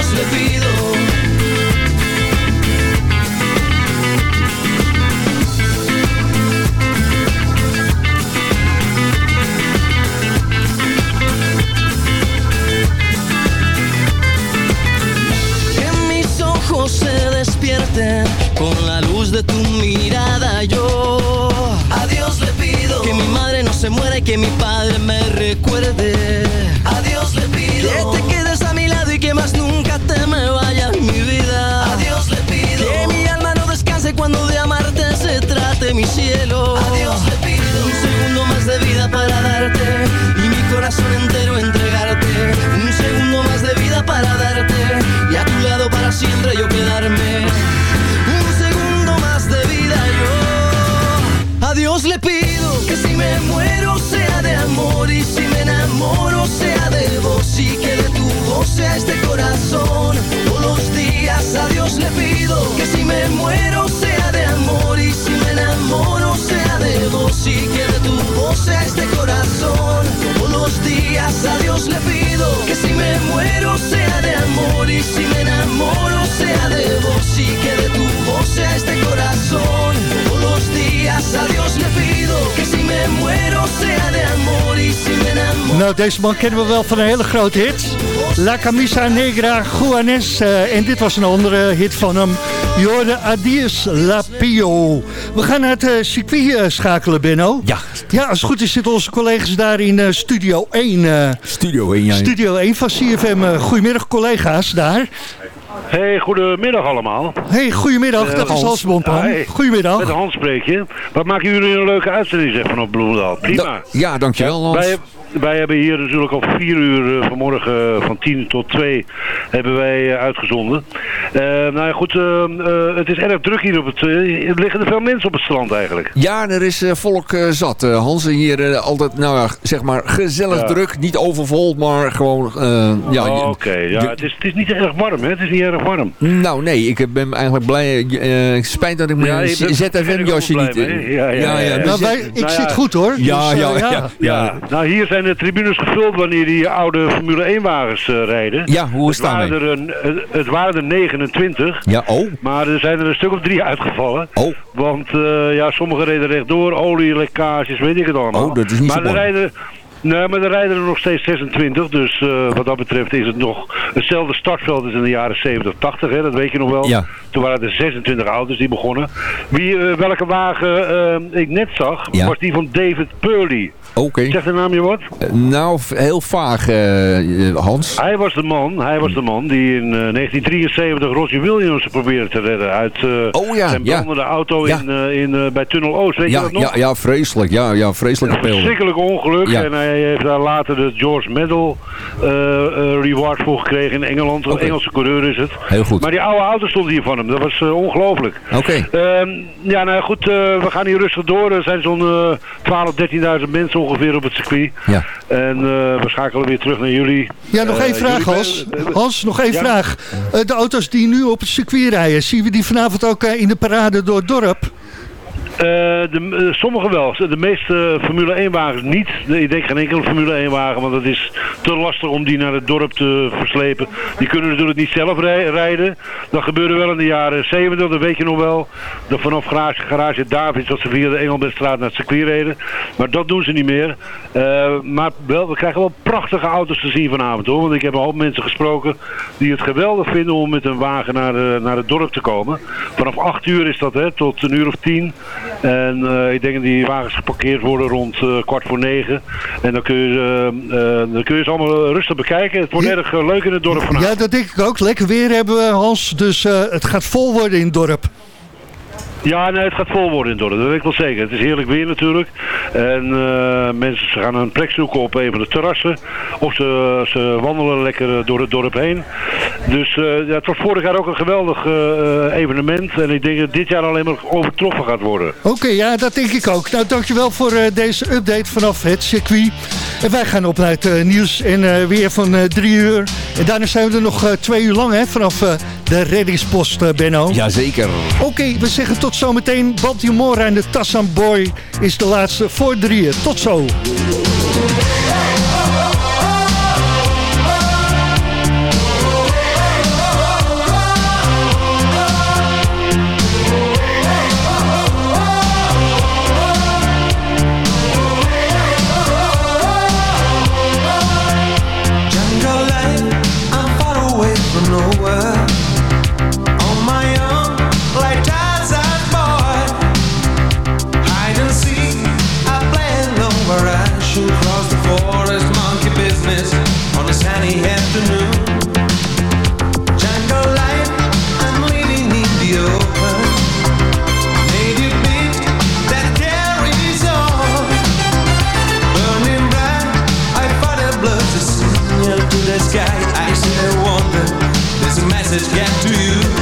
Dios. A Dios le pido que si me muero sea de amor y si me enamoro sea de vos y que de tu voz sea este corazón. Todos los días a Dios le pido que si me muero sea de amor y si me enamoro sea de vos y que de tu voz sea este corazón. Todos los días a Dios le pido que si me muero sea de amor y si me enamoro. Nou, deze man kennen we wel van een hele grote hit. La Camisa Negra Juanes. eh, en dit was een andere hit van hem. Jorde Adios La Pio. We gaan naar het eh, circuit eh, schakelen, Benno. Ja. Ja, als het goed is zitten onze collega's daar in eh, Studio 1. eh, Studio 1, ja. Studio 1 van CFM. Goedemiddag collega's daar. Hey, goedemiddag allemaal. Hey, goedemiddag. Dat is Hans. Bonpan. Hey. Goedemiddag. Met Hans spreek je. Wat maken jullie een leuke uitzending zeg van op Bloemendaal. Prima. Da- ja, dankjewel Hans. Wij, wij hebben hier natuurlijk al vier uur eh, vanmorgen eh, van 10 tot 2 hebben wij eh, uitgezonden. Nou ja, goed, het is erg druk hier op het... er liggen er veel mensen op het strand eigenlijk. Ja, er is eh, volk eh, zat. Hans en hier altijd, nou ja, zeg maar gezellig Ja. druk. Niet overvol, maar gewoon, eh, ja. Oh, Oké, ja, het is, het is niet erg warm, hè? Het is niet erg warm. Nou, nee, ik ben eigenlijk blij. spijt dat ik Ja, mijn ik ZFM-jasje niet... mee. Ja, ja, ja, ja. dus- Nou, wij, ik Nou zit ja. goed hoor. Ja, Dus, ja, ja, ja. Ja, nou hier zijn zijn de tribunes gevuld wanneer die oude Formule 1 wagens eh, rijden. Ja, hoe is het het waren daarmee? er een, eh, Het waren er 29. Ja, oh. Maar er zijn er een stuk of drie uitgevallen. Oh. Want eh, ja, sommigen reden rechtdoor, olielekkages, weet ik het allemaal. Oh, dat is niet maar zo er mooi. rijden, Nee, maar er rijden er nog steeds 26. Dus eh, wat dat betreft is het nog hetzelfde startveld als in de jaren 70, 80. Hè, dat weet je nog wel. Ja. Toen waren er 26 auto's die begonnen. Wie, welke wagen ik net zag, Ja. was die van David Purley. Oké. Zegt de naam je wat? Eh, Nou, heel vaag, eh, Hans. Hij was de man, hij was de man die in eh, 1973 Roger Williams probeerde te redden uit eh, Oh ja, zijn ja. brandende auto Ja. in, eh, in, eh, bij Tunnel Oost. Weet je dat nog? ja, ja, vreselijk. Ja, ja, vreselijk Een verschrikkelijk ongeluk. En hij heeft daar later de George Medal eh, eh, reward voor gekregen in Engeland. Een. Engelse coureur is het. Heel goed. Maar die oude auto stond hier van hem. Dat was eh, ongelooflijk. Oké. Ehm, ja, nou goed, eh, we gaan hier rustig door. Er zijn zo'n eh 12, 13.000 mensen ongeveer op het circuit. Ja. En eh, we schakelen weer terug naar jullie. Ja, nog Eh, één vraag, Hans. ben- Hans, nog één Ja? vraag. Eh, de auto's die nu op het circuit rijden, zien we die vanavond ook eh, in de parade door het dorp? Eh, de, eh, sommige wel. De meeste Formule 1 wagens niet. De- Ik denk geen enkele Formule 1 wagen, want het is te lastig om die naar het dorp te verslepen. Die kunnen natuurlijk niet zelf rij- rijden. Dat gebeurde wel in de jaren 70, dat weet je nog wel. Dat vanaf garage, garage Davids, dat ze via de Engelbertstraat naar het circuit reden. Maar dat doen ze niet meer. Eh, maar wel, we krijgen wel prachtige auto's te zien vanavond hoor. Want ik heb een hoop mensen gesproken die het geweldig vinden om met een wagen naar, eh, naar het dorp te komen. Vanaf 8 uur is dat hè, tot een uur of 10. En eh, ik denk dat die wagens geparkeerd worden rond eh, kwart voor negen. En dan kun, je, ze, eh, dan kun je ze allemaal rustig bekijken. Het wordt erg leuk in het dorp vanavond. Ja, dat denk ik ook. Lekker weer hebben we, Hans. Dus het gaat vol worden in het dorp. Ja, nee, het gaat vol worden in dorp. Dat weet ik wel zeker. Het is heerlijk weer natuurlijk. En eh, mensen ze gaan een plek zoeken op een van de terrassen. Of ze, ze wandelen lekker eh, door het dorp heen. Dus eh, ja, het was vorig jaar ook een geweldig eh, evenement. En ik denk dat dit jaar alleen maar overtroffen gaat worden. Oké, ja, dat denk ik ook. Nou, dankjewel voor eh, deze update vanaf het circuit. En wij gaan op naar het nieuws en eh, weer van eh, drie uur. En daarna zijn we er nog eh, twee uur lang, hè, vanaf eh, de reddingspost, Benno. Jazeker. Oké, we zeggen tot zometeen. Baltimore en de Tassan Boy is de laatste voor drieën. Tot zo. To the sky. I still wonder, there's a message get to you.